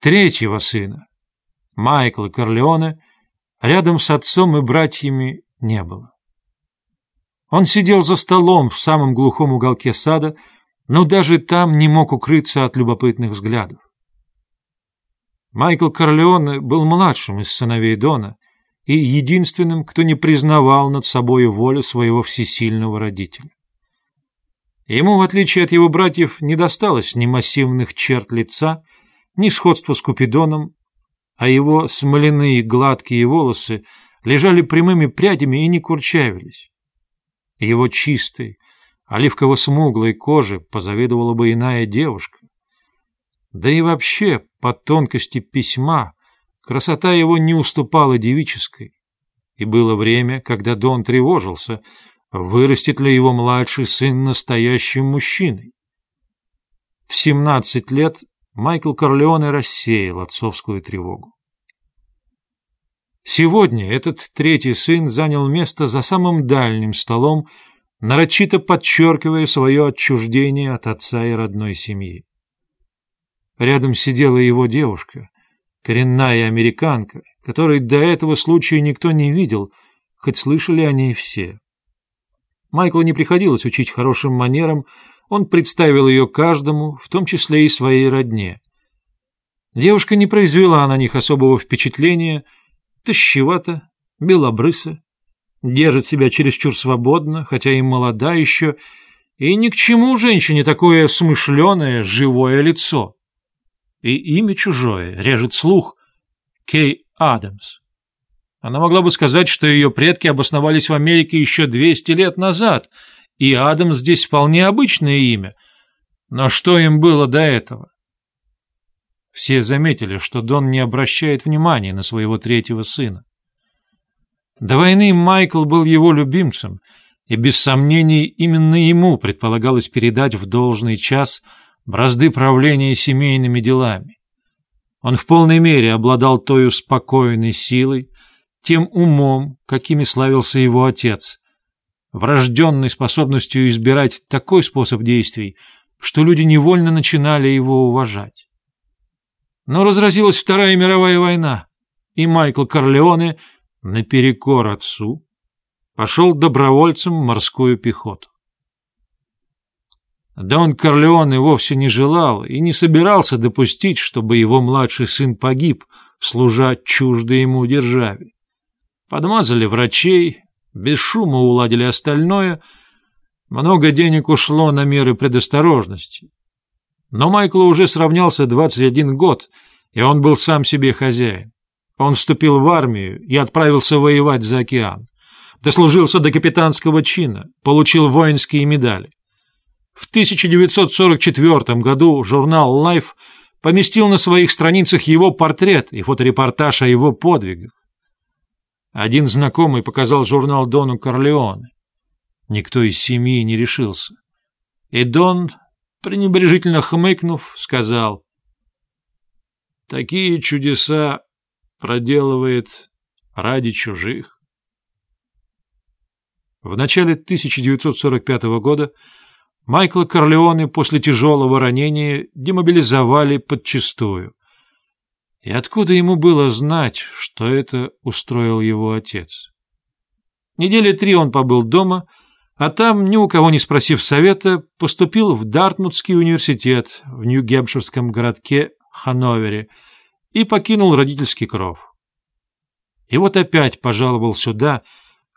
Третьего сына, Майкла Корлеоне, рядом с отцом и братьями не было. Он сидел за столом в самом глухом уголке сада, но даже там не мог укрыться от любопытных взглядов. Майкл Корлеоне был младшим из сыновей Дона и единственным, кто не признавал над собой волю своего всесильного родителя. Ему, в отличие от его братьев, не досталось ни массивных черт лица, сходства с Купидоном, а его смоляные гладкие волосы лежали прямыми прядями и не курчавились. Его чистой, оливково-смуглой коже позавидовала бы иная девушка. Да и вообще, по тонкости письма, красота его не уступала девической. И было время, когда Дон тревожился, вырастет ли его младший сын настоящим мужчиной. В семнадцать лет Майкл Корлеоне рассеял отцовскую тревогу. Сегодня этот третий сын занял место за самым дальним столом, нарочито подчеркивая свое отчуждение от отца и родной семьи. Рядом сидела его девушка, коренная американка, которой до этого случая никто не видел, хоть слышали о ней все. Майклу не приходилось учить хорошим манерам, он представил ее каждому, в том числе и своей родне. Девушка не произвела на них особого впечатления, тащевата, белобрыса, держит себя чересчур свободно, хотя и молода еще, и ни к чему женщине такое смышленое, живое лицо. И имя чужое режет слух Кей Адамс. Она могла бы сказать, что ее предки обосновались в Америке еще 200 лет назад — и Адам здесь вполне обычное имя. Но что им было до этого? Все заметили, что Дон не обращает внимания на своего третьего сына. До войны Майкл был его любимцем, и без сомнений именно ему предполагалось передать в должный час бразды правления семейными делами. Он в полной мере обладал той спокойной силой, тем умом, какими славился его отец, врожденной способностью избирать такой способ действий, что люди невольно начинали его уважать. Но разразилась Вторая мировая война, и Майкл Корлеоне, наперекор отцу, пошел добровольцем в морскую пехоту. Дон Корлеоне вовсе не желал и не собирался допустить, чтобы его младший сын погиб, служа чуждой ему державе. Подмазали врачей, без шума уладили остальное. Много денег ушло на меры предосторожности. Но Майклу уже сравнялся 21 год, и он был сам себе хозяин. Он вступил в армию и отправился воевать за океан. Дослужился до капитанского чина, получил воинские медали. В 1944 году журнал Life поместил на своих страницах его портрет и фоторепортаж о его подвигах. Один знакомый показал журнал Дону Корлеоне. Никто из семьи не решился. И Дон, пренебрежительно хмыкнув, сказал, «Такие чудеса проделывает ради чужих». В начале 1945 года Майкла Корлеоне после тяжелого ранения демобилизовали подчистую. И откуда ему было знать, что это устроил его отец? Недели три он побыл дома, а там, ни у кого не спросив совета, поступил в Дартмутский университет в Нью-Гемпширском городке Ханновере и покинул родительский кров. И вот опять пожаловал сюда,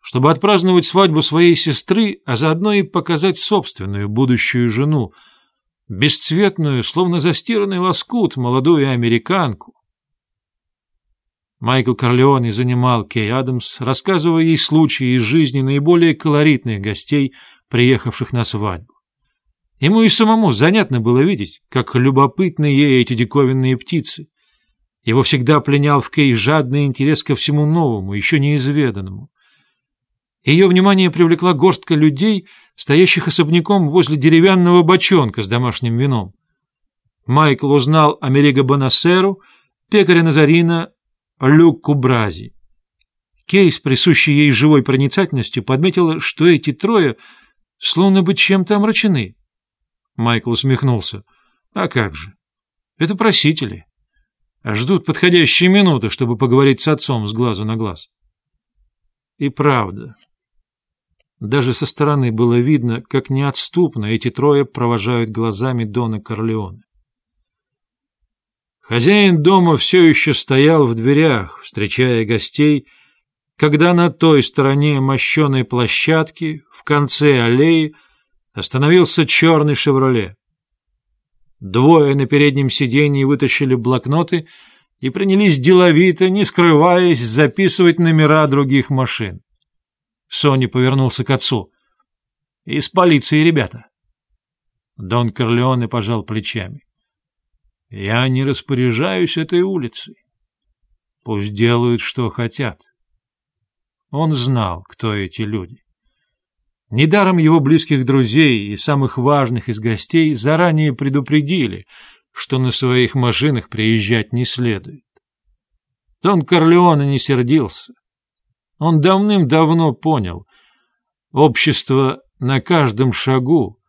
чтобы отпраздновать свадьбу своей сестры, а заодно и показать собственную будущую жену, бесцветную, словно застиранный лоскут, молодую американку, Майкл Корлеоне занимал Кей Адамс, рассказывая ей случаи из жизни наиболее колоритных гостей, приехавших на свадьбу. Ему и самому занятно было видеть, как любопытны ей эти диковинные птицы. Его всегда пленял в Кей жадный интерес ко всему новому, еще неизведанному. Ее внимание привлекла горстка людей, стоящих особняком возле деревянного бочонка с домашним вином. Майкл узнал Америго Бонасеру, пекаря Назарина Люк Кубрази. Кейс, присущий ей живой проницательностью, подметила, что эти трое словно бы чем-то омрачены. Майкл усмехнулся. А как же? Это просители. ждут подходящие минуты, чтобы поговорить с отцом с глазу на глаз. И правда, даже со стороны было видно, как неотступно эти трое провожают глазами Дона Корлеоне. Хозяин дома все еще стоял в дверях, встречая гостей, когда на той стороне мощеной площадки, в конце аллеи, остановился черный «Шевроле». Двое на переднем сиденье вытащили блокноты и принялись деловито, не скрываясь, записывать номера других машин. Сони повернулся к отцу. «Из полиции ребята». Дон Корлеоне пожал плечами. «Я не распоряжаюсь этой улицей. Пусть делают, что хотят». Он знал, кто эти люди. Недаром его близких друзей и самых важных из гостей заранее предупредили, что на своих машинах приезжать не следует. Дон Корлеоне не сердился. Он давным-давно понял, общество на каждом шагу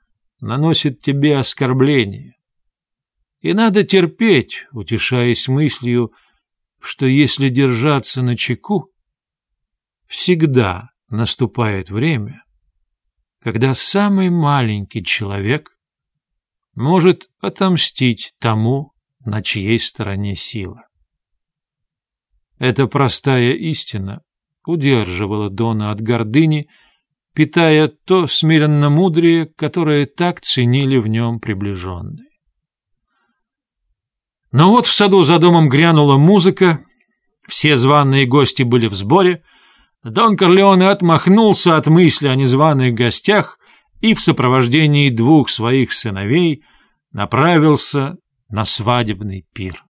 наносит тебе оскорбление. И надо терпеть, утешаясь мыслью, что если держаться на чеку, всегда наступает время, когда самый маленький человек может отомстить тому, на чьей стороне сила. Эта простая истина удерживала Дона от гордыни, питая то смиренно мудрее, которое так ценили в нем приближенные. Но вот в саду за домом грянула музыка, все званые гости были в сборе, Дон Корлеоне отмахнулся от мысли о незваных гостях и в сопровождении двух своих сыновей направился на свадебный пир.